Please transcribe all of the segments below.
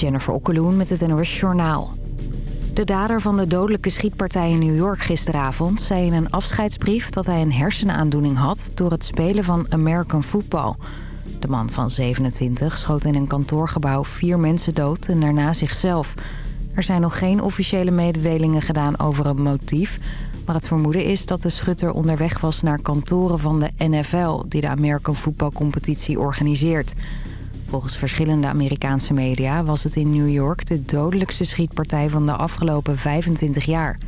Jennifer Okkeloen met het NOS Journaal. De dader van de dodelijke schietpartij in New York gisteravond... zei in een afscheidsbrief dat hij een hersenaandoening had... door het spelen van American Football. De man van 27 schoot in een kantoorgebouw vier mensen dood en daarna zichzelf. Er zijn nog geen officiële mededelingen gedaan over een motief... maar het vermoeden is dat de schutter onderweg was naar kantoren van de NFL... die de American Football competitie organiseert... Volgens verschillende Amerikaanse media was het in New York de dodelijkste schietpartij van de afgelopen 25 jaar.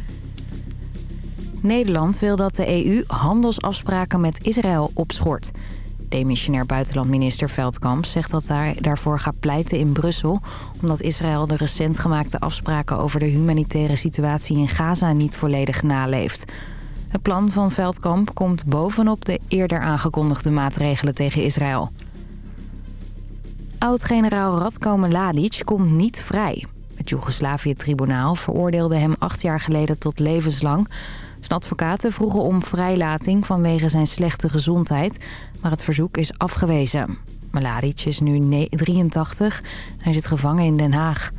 Nederland wil dat de EU handelsafspraken met Israël opschort. Demissionair buitenlandminister Veldkamp zegt dat hij daarvoor gaat pleiten in Brussel... omdat Israël de recent gemaakte afspraken over de humanitaire situatie in Gaza niet volledig naleeft. Het plan van Veldkamp komt bovenop de eerder aangekondigde maatregelen tegen Israël. Oud-generaal Radko Mladic komt niet vrij. Het Joegoslavië-tribunaal veroordeelde hem acht jaar geleden tot levenslang. Zijn advocaten vroegen om vrijlating vanwege zijn slechte gezondheid... maar het verzoek is afgewezen. Mladic is nu 83 en hij zit gevangen in Den Haag.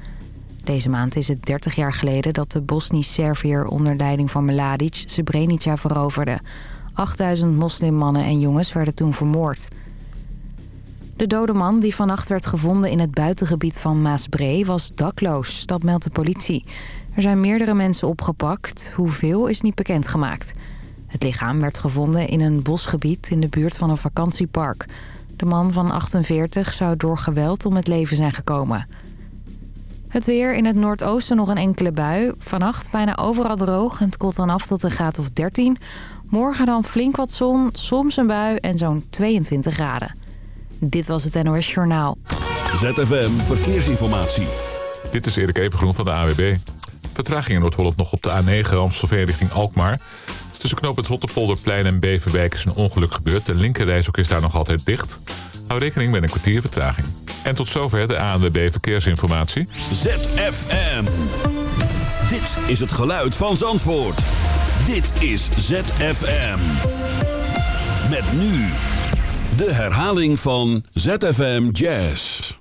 Deze maand is het 30 jaar geleden dat de Bosnisch-Serviër onder leiding van Mladic Srebrenica veroverde. 8000 moslimmannen en jongens werden toen vermoord... De dode man die vannacht werd gevonden in het buitengebied van Maasbree was dakloos. Dat meldt de politie. Er zijn meerdere mensen opgepakt. Hoeveel is niet bekendgemaakt. Het lichaam werd gevonden in een bosgebied in de buurt van een vakantiepark. De man van 48 zou door geweld om het leven zijn gekomen. Het weer in het noordoosten nog een enkele bui. Vannacht bijna overal droog en het koelt dan af tot een graad of 13. Morgen dan flink wat zon, soms een bui en zo'n 22 graden. Dit was het NOS Journaal. ZFM Verkeersinformatie. Dit is Erik Evengroen van de AWB. Vertraging in Noord-Holland nog op de A9 Amstelveen richting Alkmaar. Tussen knoop het Rotterpolderplein en Beverwijk is een ongeluk gebeurd. De linkerrijstok is daar nog altijd dicht. Hou rekening met een kwartier vertraging. En tot zover de ANWB Verkeersinformatie. ZFM. Dit is het geluid van Zandvoort. Dit is ZFM. Met nu de herhaling van ZFM Jazz.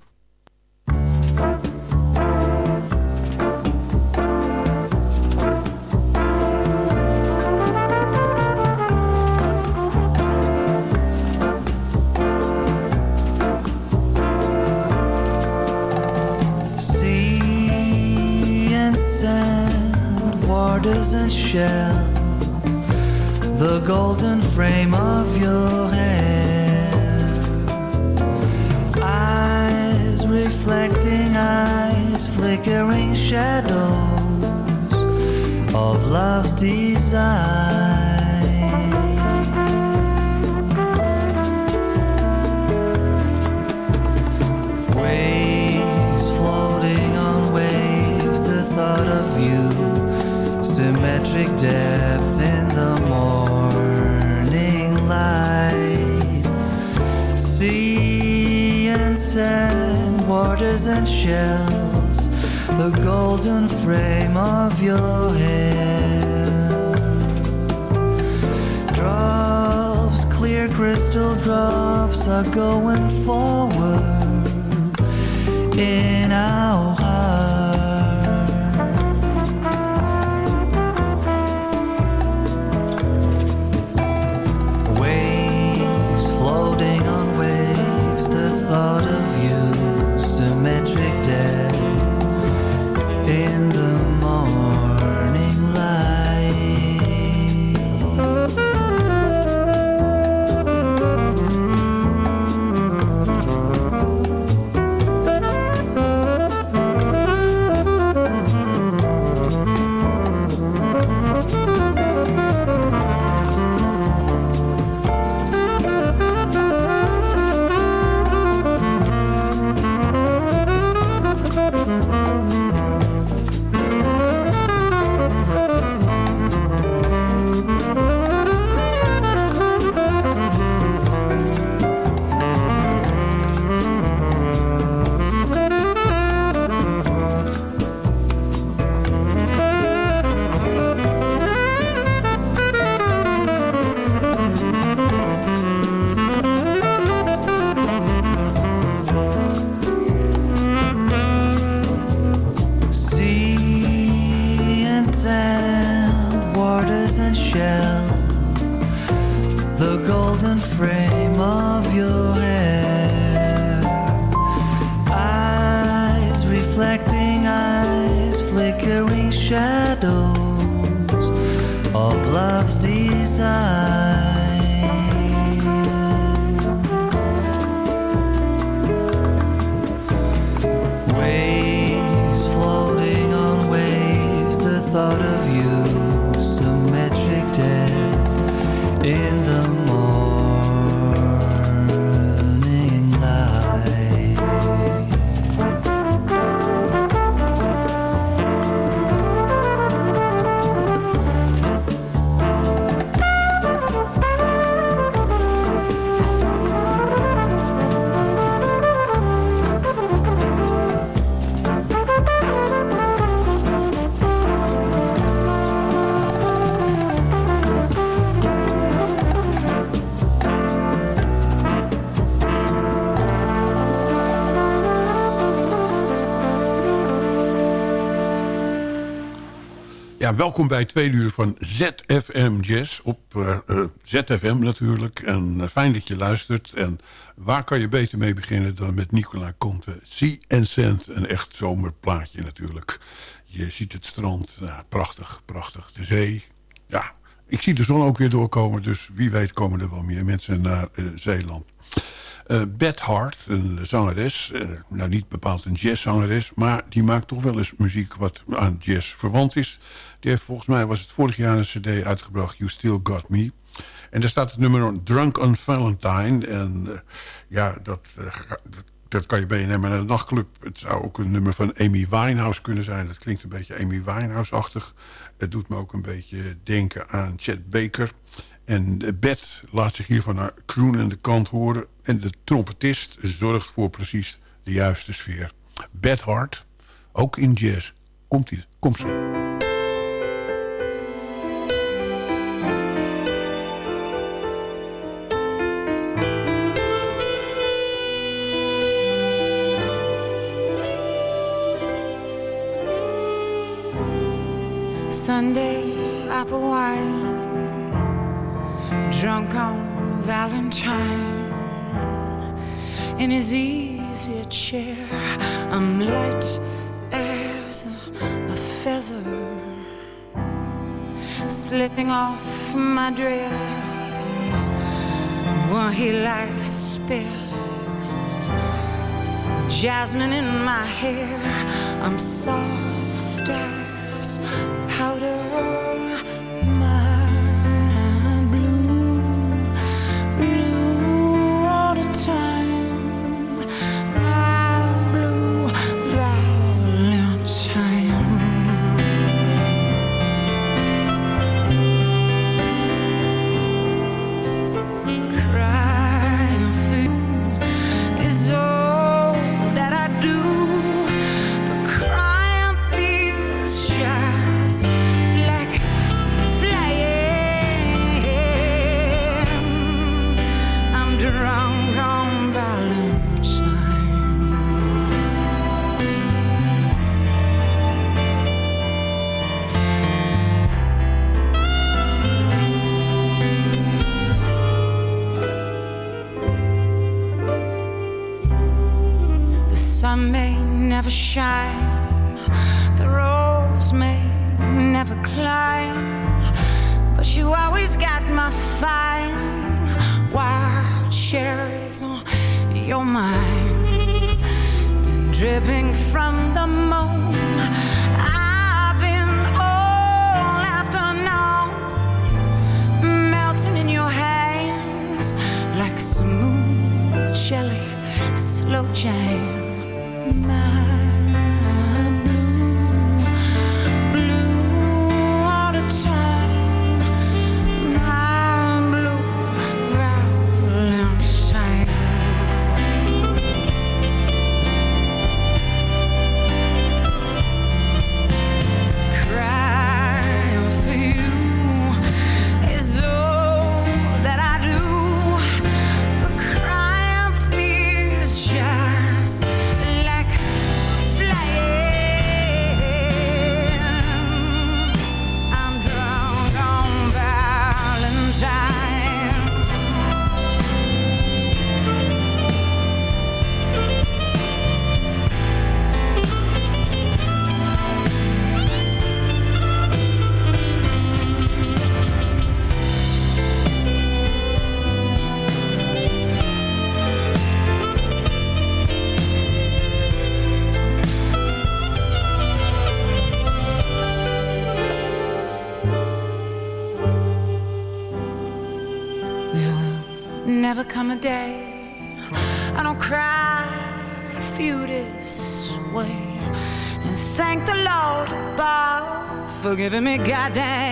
Waters and shells, the golden frame of your head. Reflecting eyes, flickering shadows of love's design. Waves floating on waves, the thought of you, symmetric depth in the morning light. Sea and sand, and shells, the golden frame of your hair. Drops, clear crystal drops are going forward in our in the morning Welkom bij twee uur van ZFM Jazz op eh, eh, ZFM natuurlijk. En eh, fijn dat je luistert. En waar kan je beter mee beginnen dan met Nicola Conte? Sea and Sand, een echt zomerplaatje natuurlijk. Je ziet het strand, prachtig, prachtig. De zee, ja. Ik zie de zon ook weer doorkomen, dus wie weet komen er wel meer mensen naar Zeeland. Eh Beth Hart, een zangeres, nou niet bepaald een jazzzangeres... maar die maakt toch wel eens muziek wat aan jazz verwant is. Die heeft volgens mij, was het vorig jaar een cd uitgebracht... You Still Got Me. En daar staat het nummer Drunk on Valentine. En eh, ja, dat, ga- dat, dat kan je meenemen naar een nachtclub. Het zou ook een nummer van Amy Winehouse kunnen zijn. Dat klinkt een beetje Amy Winehouse-achtig. Het doet me ook een beetje denken aan Chet Baker... En eh, Beth laat zich hier van haar kroonende kant horen. En de trompetist zorgt voor precies de juiste sfeer. Beth Hart, ook in jazz. Komt ie, komt ze. Sunday apple wine, drunk on Valentine. In his easy chair, I'm light as a feather, slipping off my dress while he likes spills. Jasmine in my hair, I'm soft as us. How giving me goddamn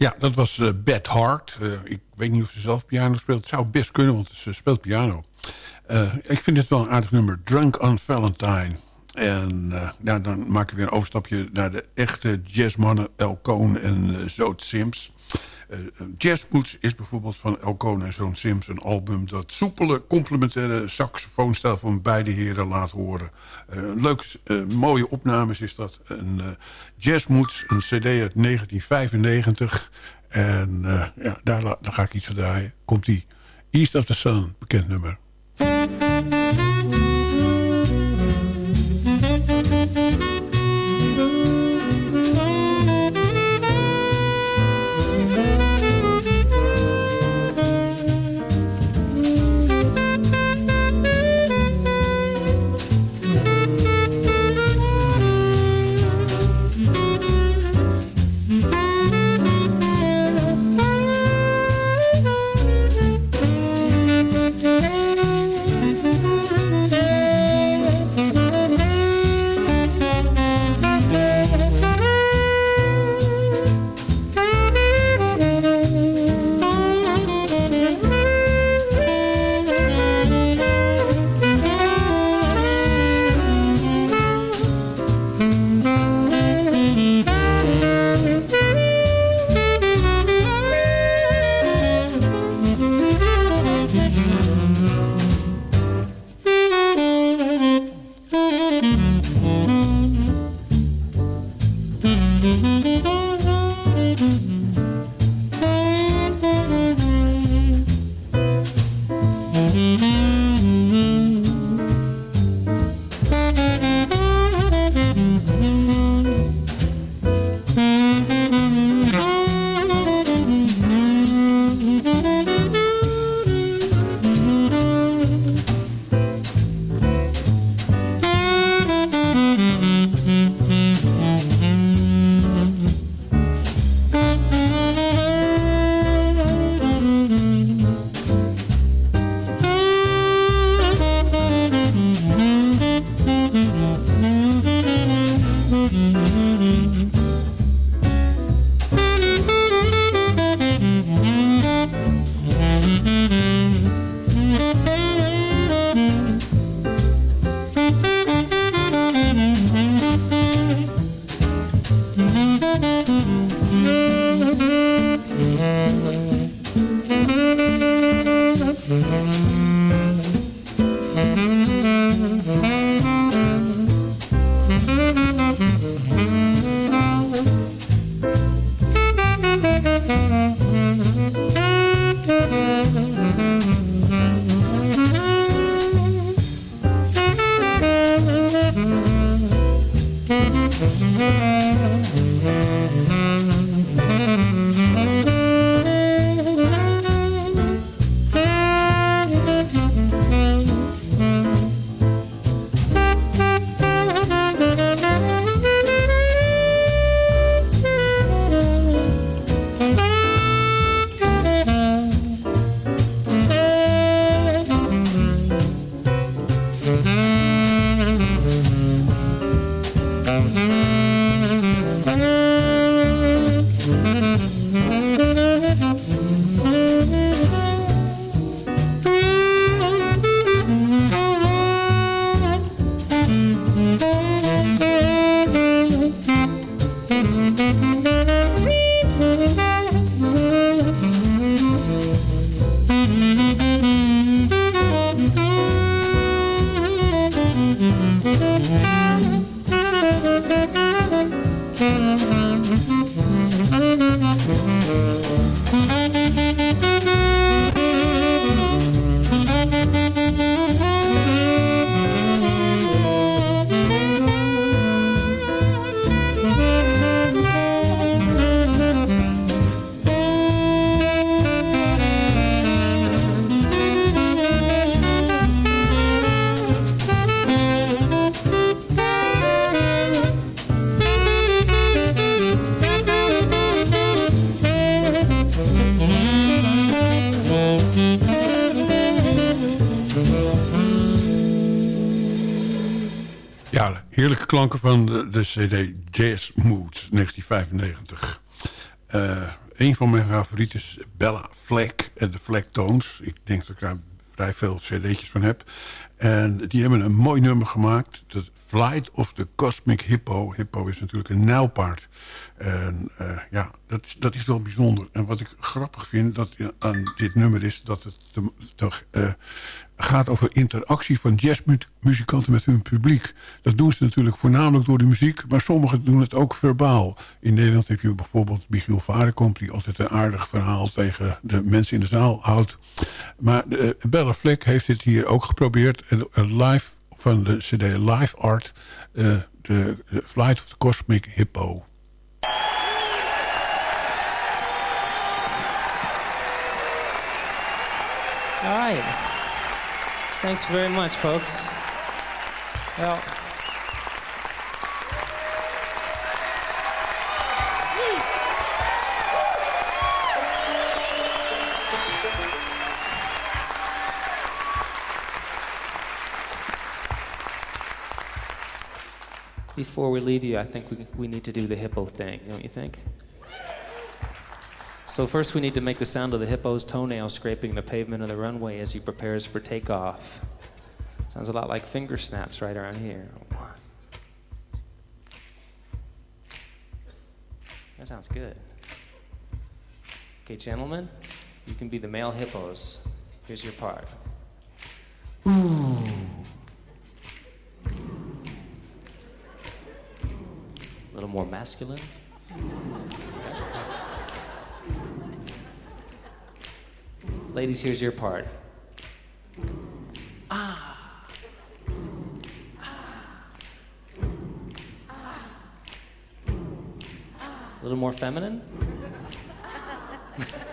Ja, dat was eh Beth Hart. Eh, ik weet niet of ze zelf piano speelt. Het zou best kunnen, want ze speelt piano. Eh, ik vind het wel een aardig nummer. Drunk on Valentine. En ja, dan maak ik weer een overstapje naar de echte jazzmannen El Cohn en Zoot Sims. Eh Jazzboots is bijvoorbeeld van El Cohn en Zoot Sims een album... dat soepele, complementaire saxofoonstijl van beide heren laat horen. Eh, leuk, eh, mooie opnames is dat. En, eh Jazzboots, een cd uit 1995... En eh, ja, daar, daar ga ik iets van draaien. Komt die East of the Sun, bekend nummer. Klanken van de, de CD Jazz Mood 1995. Eh een van mijn favorieten is Bella Fleck en de Fleck Tones. Ik denk dat ik daar vrij veel cd'tjes van heb. En die hebben een mooi nummer gemaakt. The Flight of the Cosmic Hippo. Hippo is natuurlijk een nijlpaard. En eh, ja, dat is, dat is wel bijzonder. En wat ik grappig vind dat, aan dit nummer is... dat het toch uh, gaat over interactie van jazzmuzikanten met hun publiek. Dat doen ze natuurlijk voornamelijk door de muziek... maar sommigen doen het ook verbaal. In Nederland heb je bijvoorbeeld Michiel Varenkomp... die altijd een aardig verhaal tegen de mensen in de zaal houdt. Maar uh, Bella Fleck heeft dit hier ook geprobeerd. Live van de cd Live Art... de, de Flight of the Cosmic Hippo... All right. Thanks very much, folks. Well, before we leave you, I think we, we need to do the hippo thing, don't you think? So first we need to make the sound of the hippo's toenail scraping the pavement of the runway as he prepares for takeoff. Sounds a lot like finger snaps right around here. That sounds good. Okay, gentlemen, you can be the male hippos. Here's your part. Ooh. More masculine. Ladies, here's your part. Ah. ah. ah. ah. A little more feminine?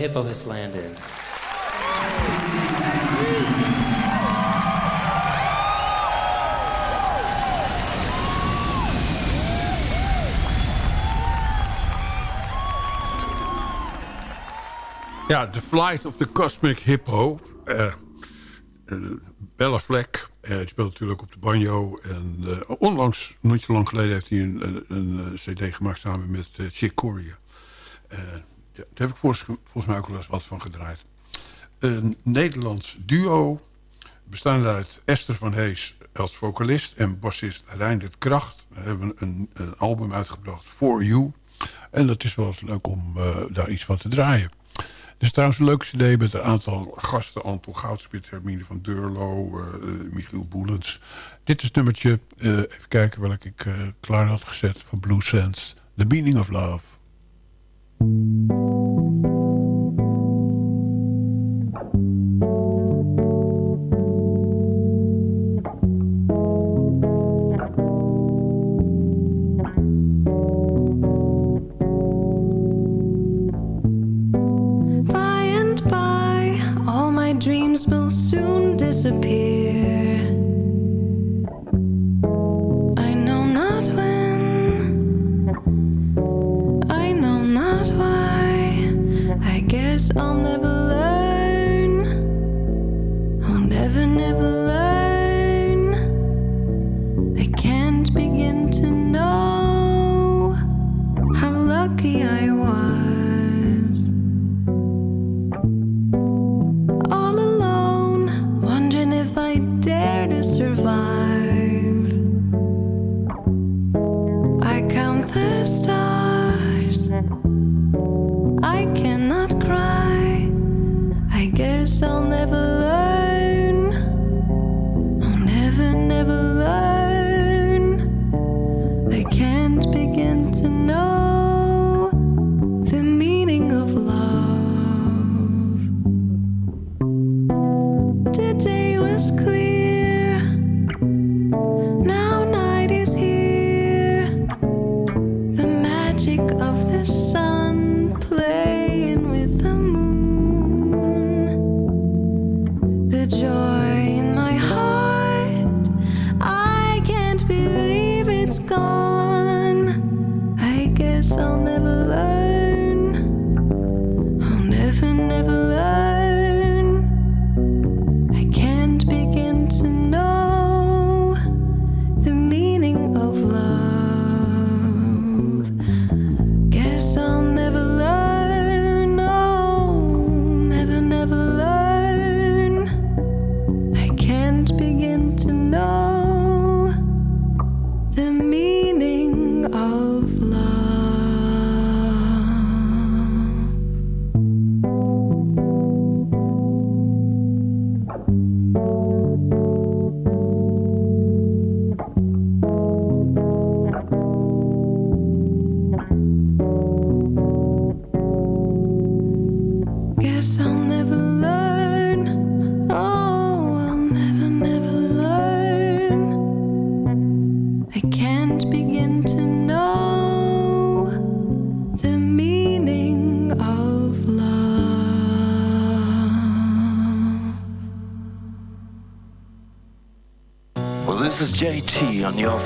hippo has landed. Ja, The Flight of the Cosmic Hippo. Uh, Bella Fleck, uh, speelt natuurlijk op de banjo. En onlangs, niet zo lang geleden, heeft hij een, een, een cd gemaakt samen met Chick Corea. Daar heb ik volgens, mij ook wel eens wat van gedraaid. Een Nederlands duo, bestaande uit Esther van Hees als vocalist... en bassist Reindert Kracht. We hebben een, album uitgebracht, For You. En dat is wel eens leuk om daar iets van te draaien. Er is trouwens een leuke cd met een aantal gasten. Anton Goudspit, Hermine van Deurlo, uh, Michiel Boelens. Dit is het nummertje, even kijken welk ik klaar had gezet... van Blue Sands, The Meaning of Love. thank you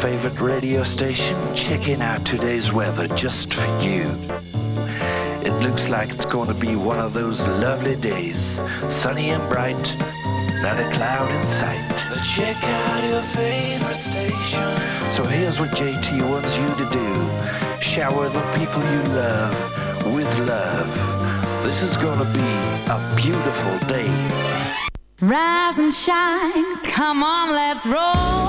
favorite radio station, checking out today's weather just for you. It looks like it's going to be one of those lovely days, sunny and bright, not a cloud in sight. But check out your favorite station. So here's what JT wants you to do. Shower the people you love with love. This is going to be a beautiful day. Rise and shine, come on, let's roll.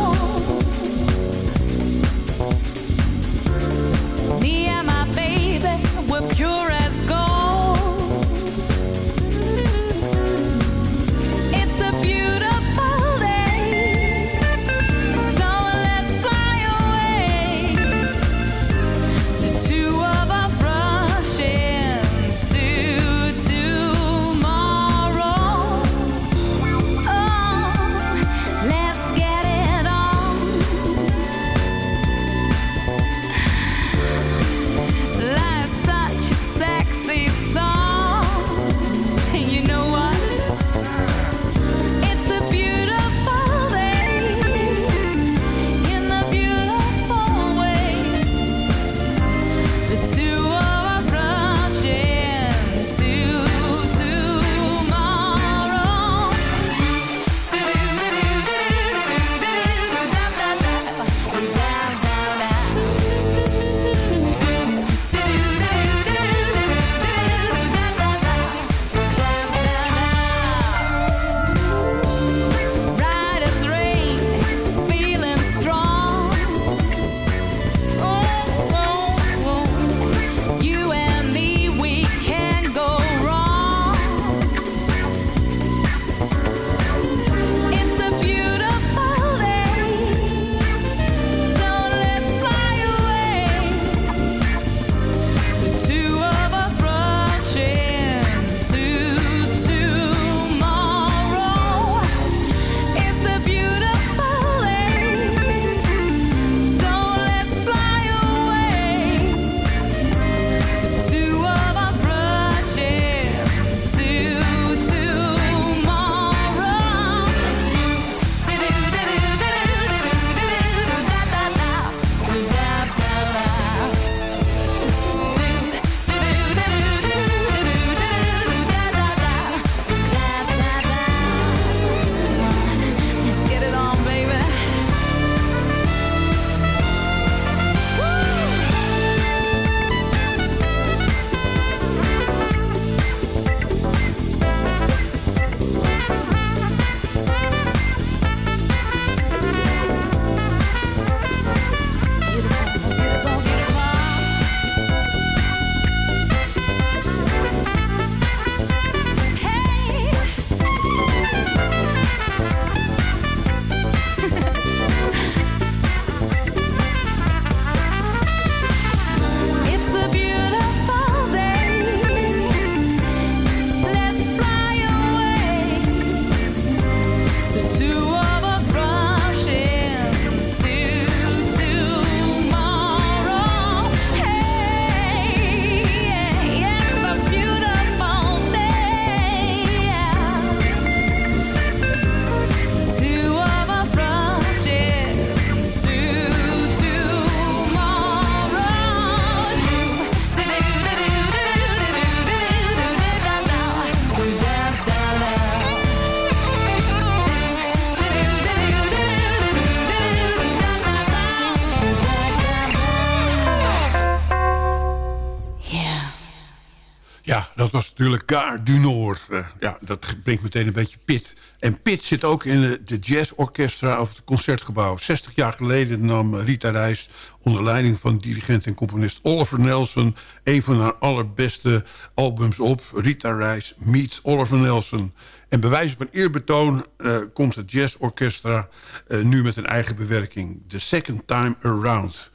Natuurlijk Gare du Nord. Uh, ja, dat brengt meteen een beetje pit. En pit zit ook in de, de jazzorchestra of het concertgebouw. 60 jaar geleden nam Rita Reis onder leiding van dirigent en componist Oliver Nelson... een van haar allerbeste albums op. Rita Reis meets Oliver Nelson. En bij wijze van eerbetoon uh, komt het jazzorchestra uh, nu met een eigen bewerking. The Second Time Around...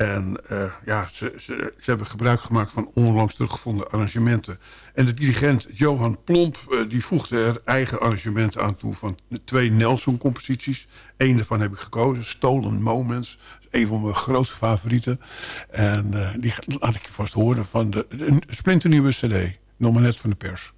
En uh, ja, ze, ze, ze, hebben gebruik gemaakt van onlangs teruggevonden arrangementen. En de dirigent Johan Plomp uh, die voegde er eigen arrangementen aan toe... van twee Nelson-composities. Eén daarvan heb ik gekozen, Stolen Moments. Een van mijn grote favorieten. En uh, die laat ik je vast horen van de, splinternieuwe cd. Nog net van de pers.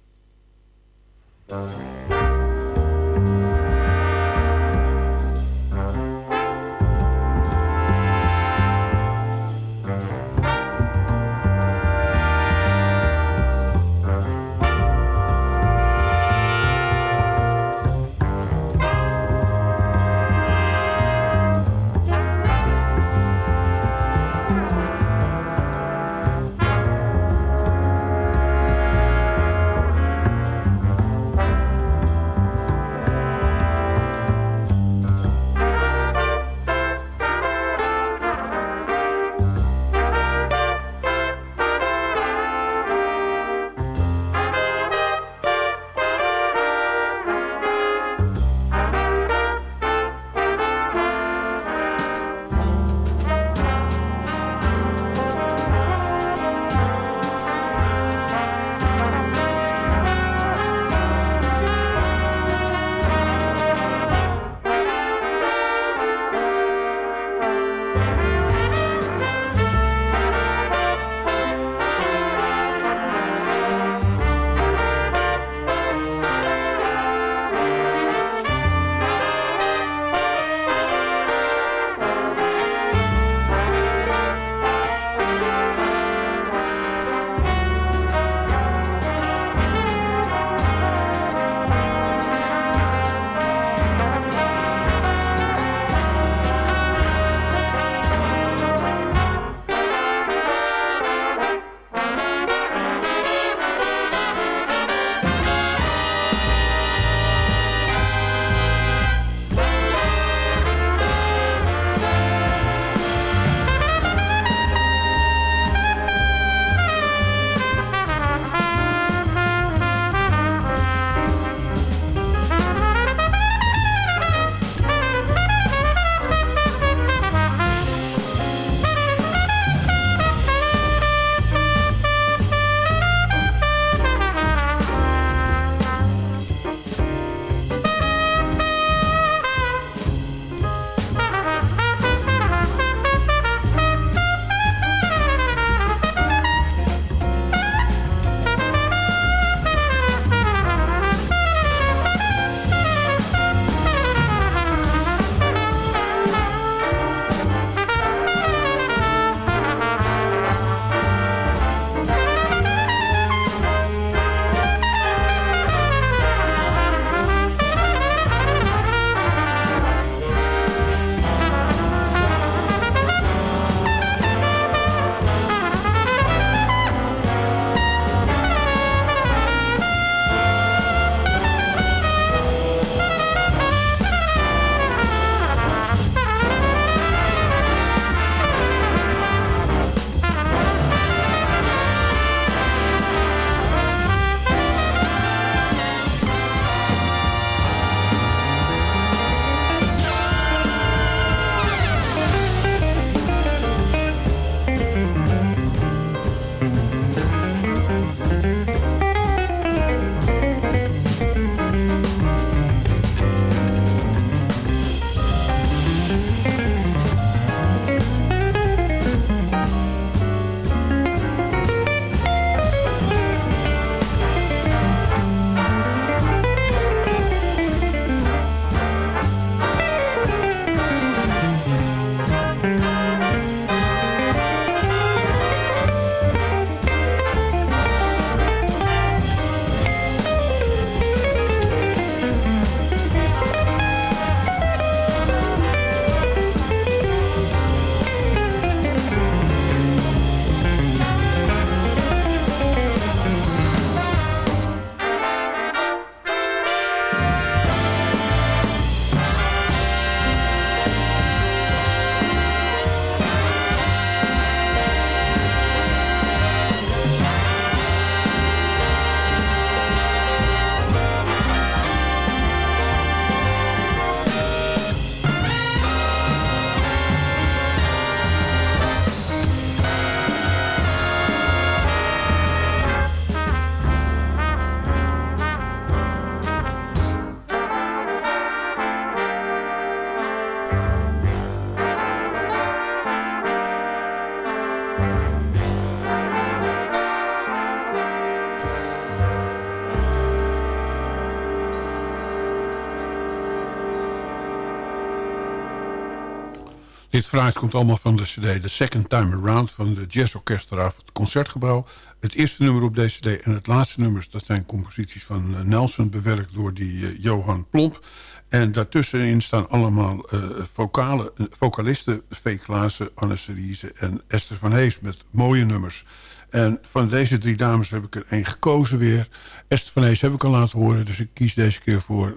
Fruit komt allemaal van de cd The Second Time Around... van de Jazz Orchestra van het Concertgebouw. Het eerste nummer op deze cd en het laatste nummer... dat zijn composities van eh, Nelson, bewerkt door die uh, Johan Plomp. En daartussenin staan allemaal uh, vocale, vocalisten... V. Klaassen, Anne Cerise en Esther van Hees met mooie nummers. En van deze drie dames heb ik er één gekozen weer. Esther van Hees heb ik al laten horen... dus ik kies deze keer voor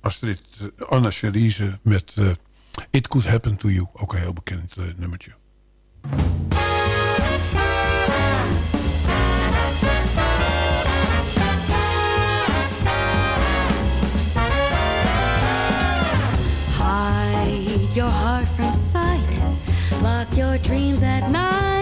Astrid Anna Cerise met... It Could Happen To You, ook een heel bekend uh, nummertje. Hide your heart from sight, lock your dreams at night.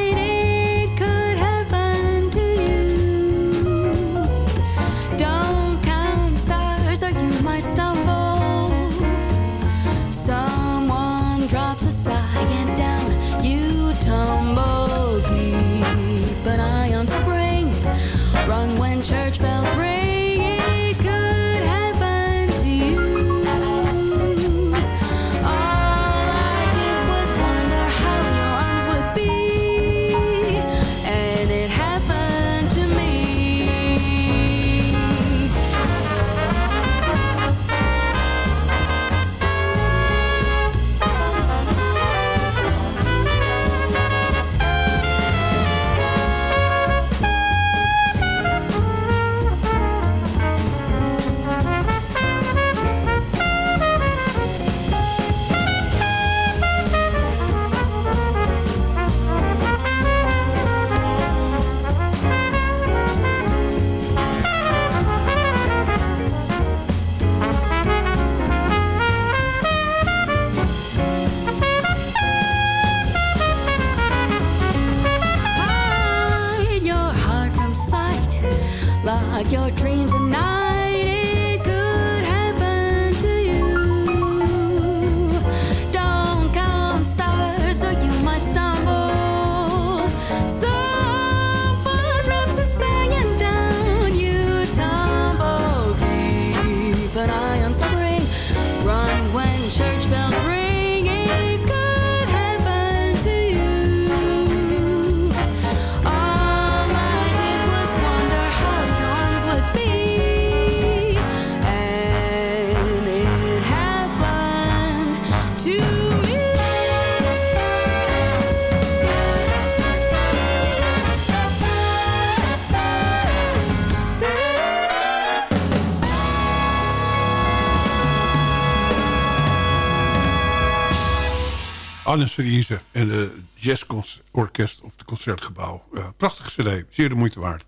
Anne Cerise en de Jazzorkest of het Concertgebouw. Uh, prachtige cd, zeer de moeite waard.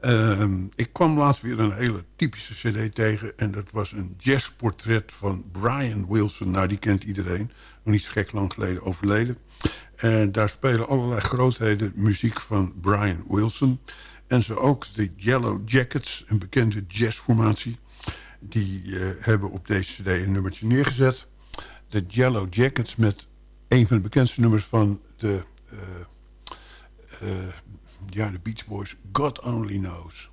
Ehm, ik kwam laatst weer een hele typische cd tegen... en dat was een jazzportret van Brian Wilson. Nou, die kent iedereen. Nog niet zo gek lang geleden overleden. En daar spelen allerlei grootheden muziek van Brian Wilson. En zo ook de Yellow Jackets, een bekende jazzformatie... die eh, hebben op deze cd een nummertje neergezet. De Yellow Jackets met een van de bekendste nummers van de, uh, uh, ja, de Beach Boys, God Only Knows.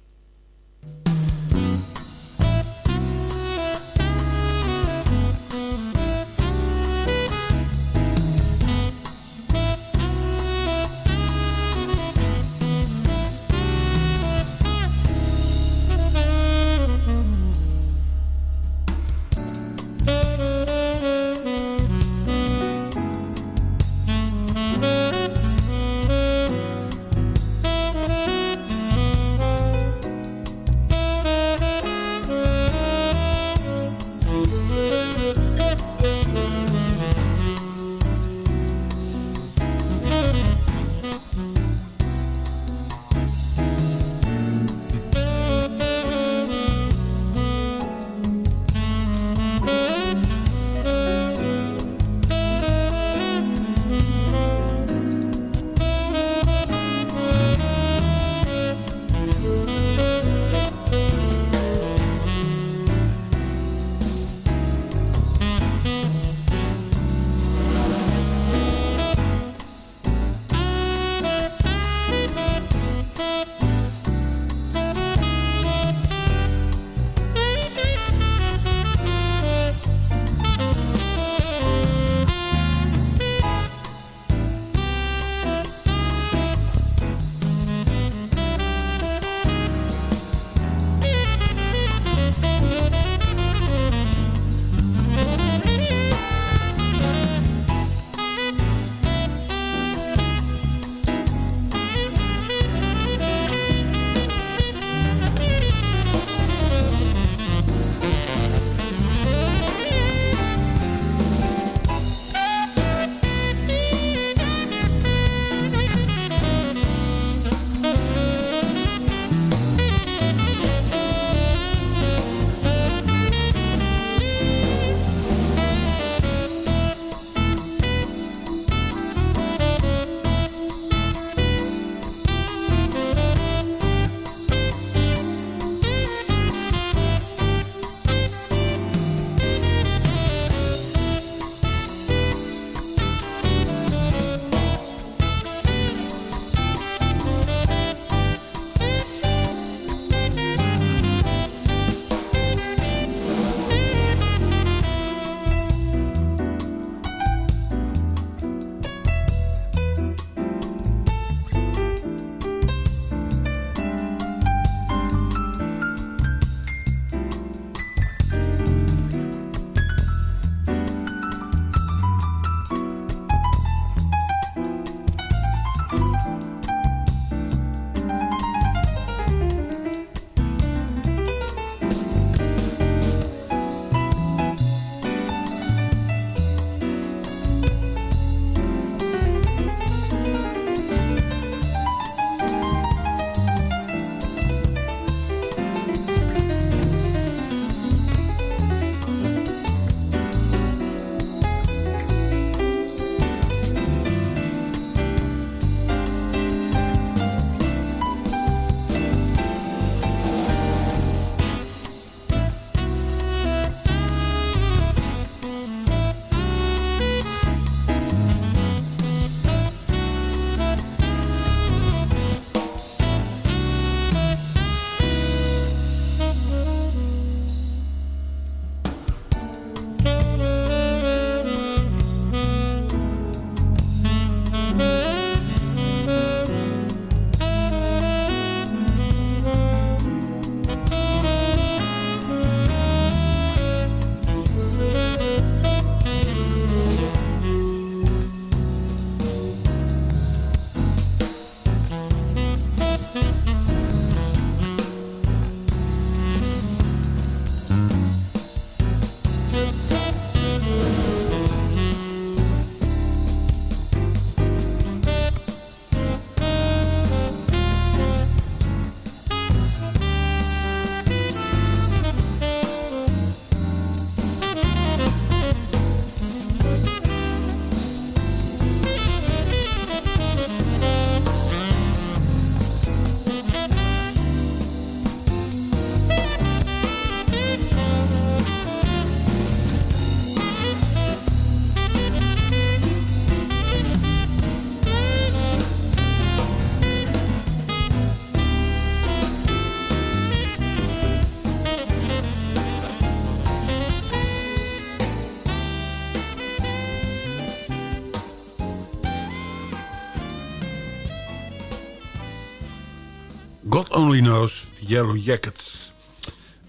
Only Knows, Yellow Jackets.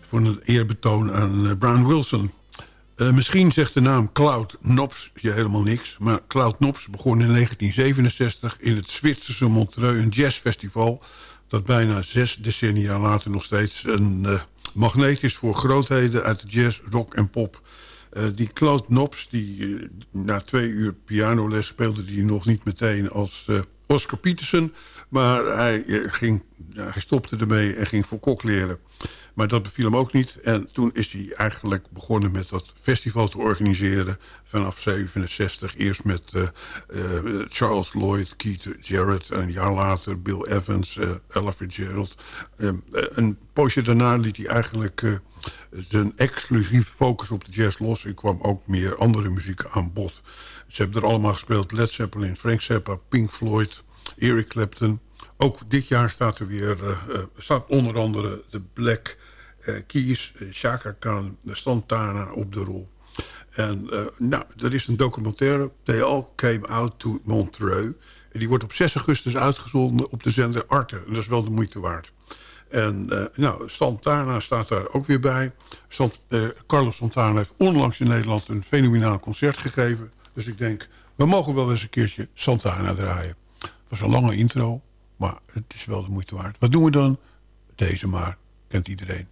Voor een eerbetoon aan eh, Brian Wilson. Uh, misschien zegt de naam Cloud Nops je helemaal niks. Maar Cloud Nops begon in 1967 in het Zwitserse Montreux een jazzfestival... dat bijna zes decennia later nog steeds een uh, magneet is voor grootheden uit de jazz, rock en pop... Die Cloud Nops, die na twee uur pianoles speelde die nog niet meteen als Oscar Peterson. Maar hij, ging, hij stopte ermee en ging voor kok leren. Maar dat beviel hem ook niet. En toen is hij eigenlijk begonnen met dat festival te organiseren. Vanaf 67. Eerst met uh, uh, Charles Lloyd, Keith Jarrett. En een jaar later Bill Evans, uh, Ella Fitzgerald. Um, een poosje daarna liet hij eigenlijk zijn exclusieve focus op de jazz los. En kwam ook meer andere muziek aan bod. Ze hebben er allemaal gespeeld. Led Zeppelin, Frank Zappa, Pink Floyd, Eric Clapton. Ook dit jaar staat er weer staat onder andere de Black... Uh, Keys, Chaka Khan, Santana op de rol. En uh, nou, er is een documentaire, They All Came Out to Montreux. En die wordt op 6 augustus uitgezonden op de zender Arte. En dat is wel de moeite waard. En nou, Santana staat daar ook weer bij. Sant, Carlos Santana heeft onlangs in Nederland een fenomenaal concert gegeven. Dus ik denk, we mogen wel eens een keertje Santana draaien. Was een lange intro, maar het is wel de moeite waard. Wat doen we dan? Deze maar, kent iedereen.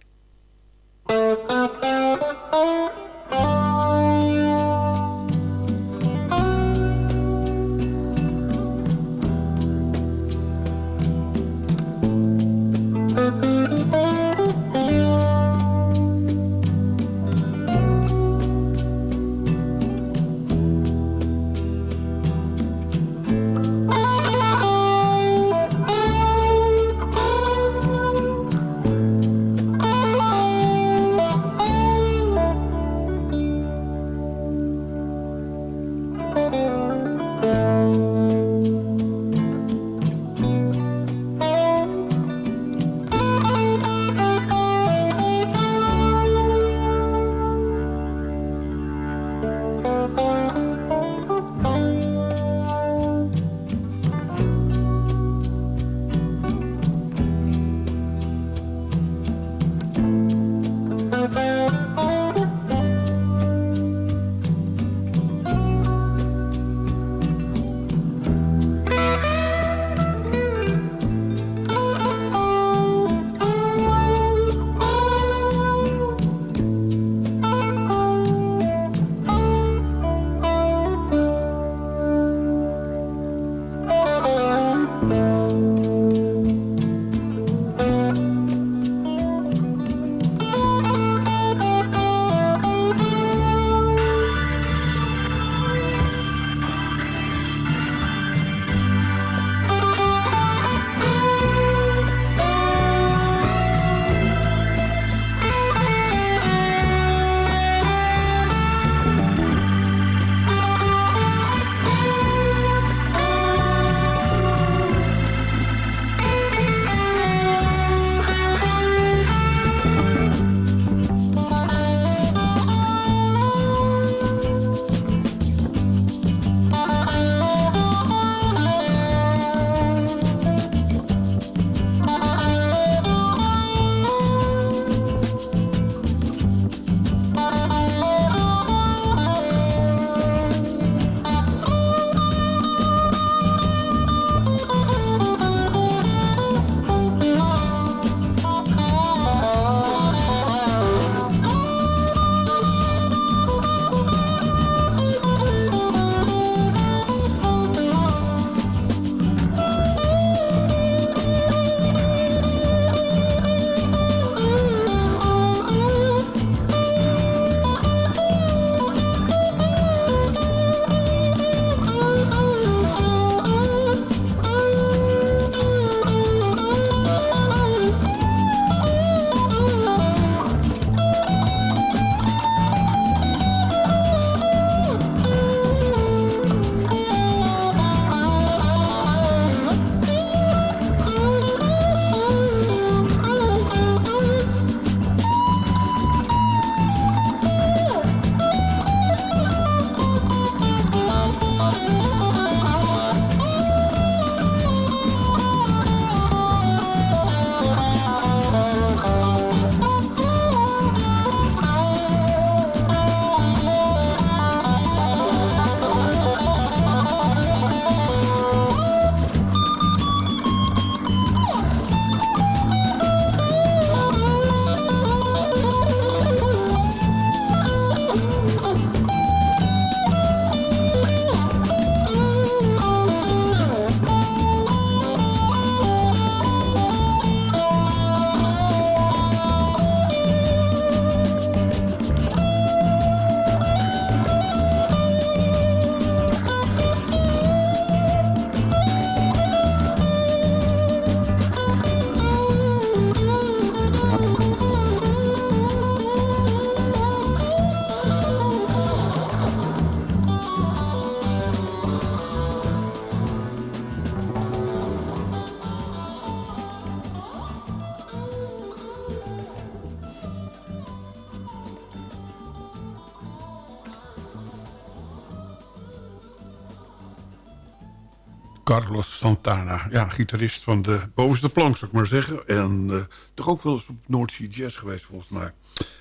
Santana. Ja, gitarist van de bovenste plank, zou ik maar zeggen. En eh, toch ook wel eens op Sea Jazz geweest, volgens mij.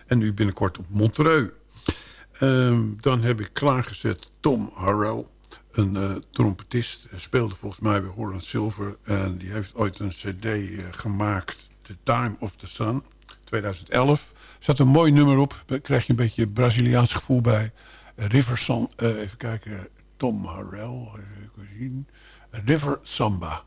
En nu binnenkort op Montreux. Ehm, dan heb ik klaargezet Tom Harrell. Een eh, trompetist. Speelde volgens mij bij Holland Silver. En die heeft ooit een cd eh, gemaakt. The Time of the Sun. 2011. Er zat een mooi nummer op. Daar krijg je een beetje Braziliaans gevoel bij. Uh, River San, eh, even kijken. Tom Harrell. Even zien. River Samba.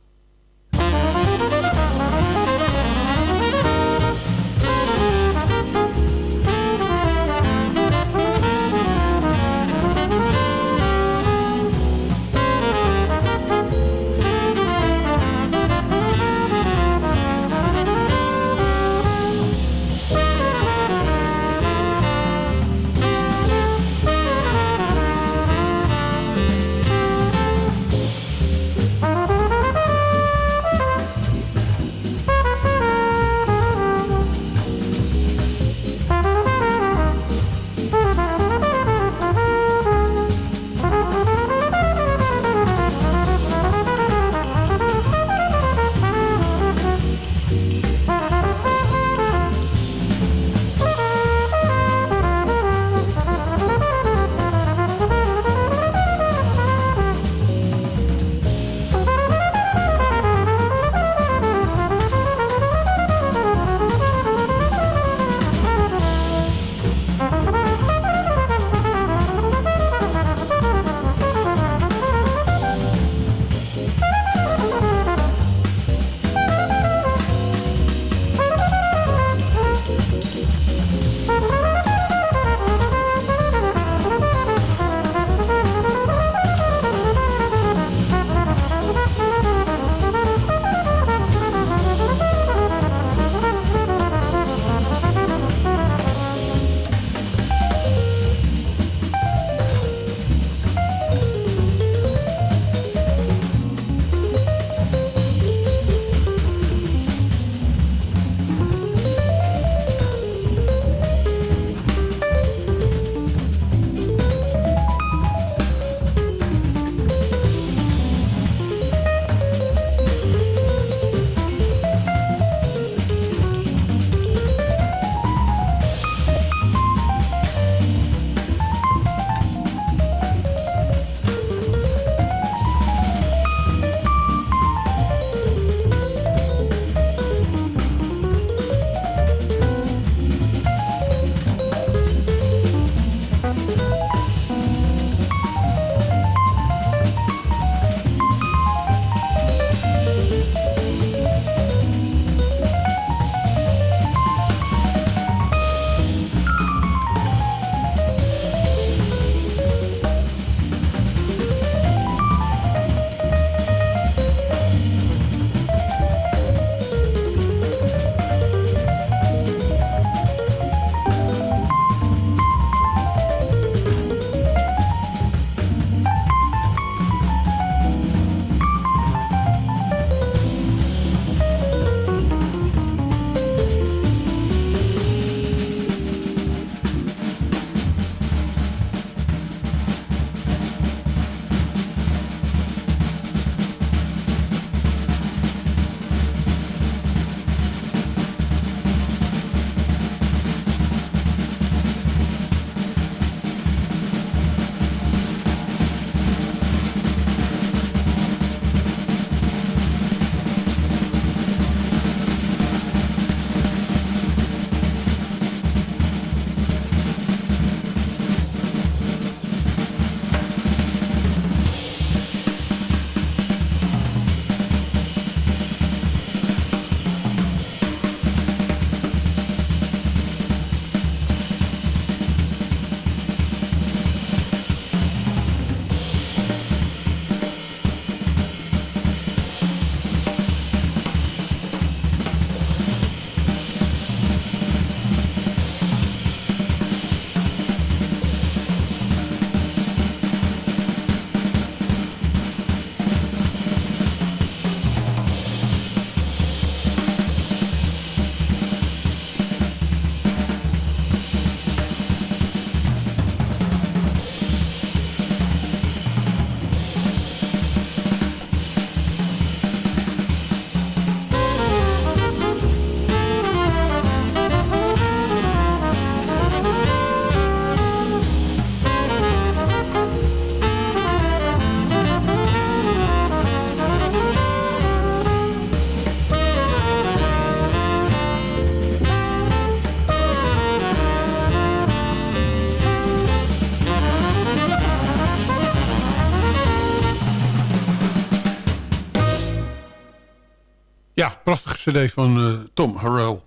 Cd van eh, Tom Harrell.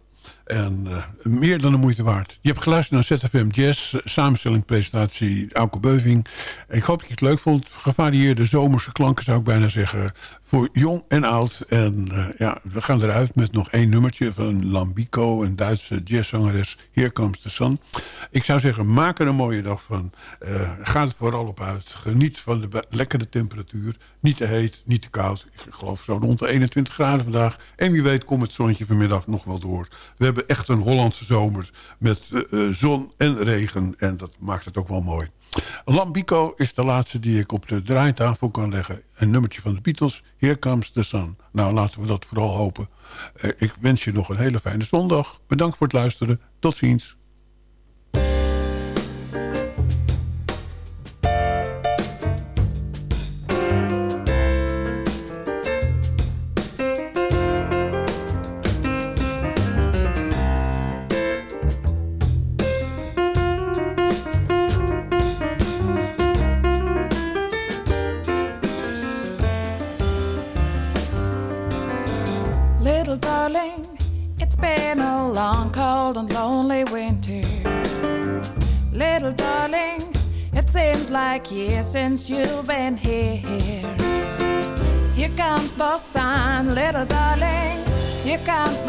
En eh, meer dan de moeite waard. Je hebt geluisterd naar ZFM Jazz, eh, samenstelling, presentatie, Auke Beuving. Ik hoop dat je het leuk vond. Gevarieerde zomerse klanken zou ik bijna zeggen. Voor jong en oud. En eh, ja, we gaan eruit met nog één nummertje van Lambico, een Duitse jazzzangeres. Here Comes the Sun. Ik zou zeggen, maak er een mooie dag van. Eh ga er vooral op uit. Geniet van de lekkere temperatuur. Niet te heet, niet te koud. Ik geloof zo rond de 21 graden vandaag. En wie weet komt het zonnetje vanmiddag nog wel door. We hebben echt een Hollandse zomer met eh, eh, zon en regen. En dat maakt het ook wel mooi. Lambico is de laatste die ik op de draaitafel kan leggen. Een nummertje van de Beatles, Here Comes the Sun. Nou, laten we dat vooral hopen. Eh, ik wens je nog een hele fijne zondag. Bedankt voor het luisteren. Tot ziens.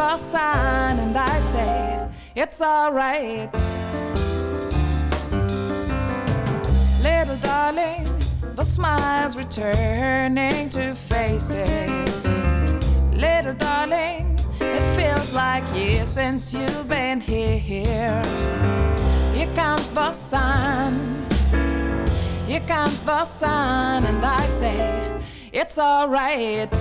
The sun, and I say it's alright. Little darling, the smiles returning to faces. Little darling, it feels like years since you've been here. Here comes the sun. Here comes the sun, and I say, it's alright.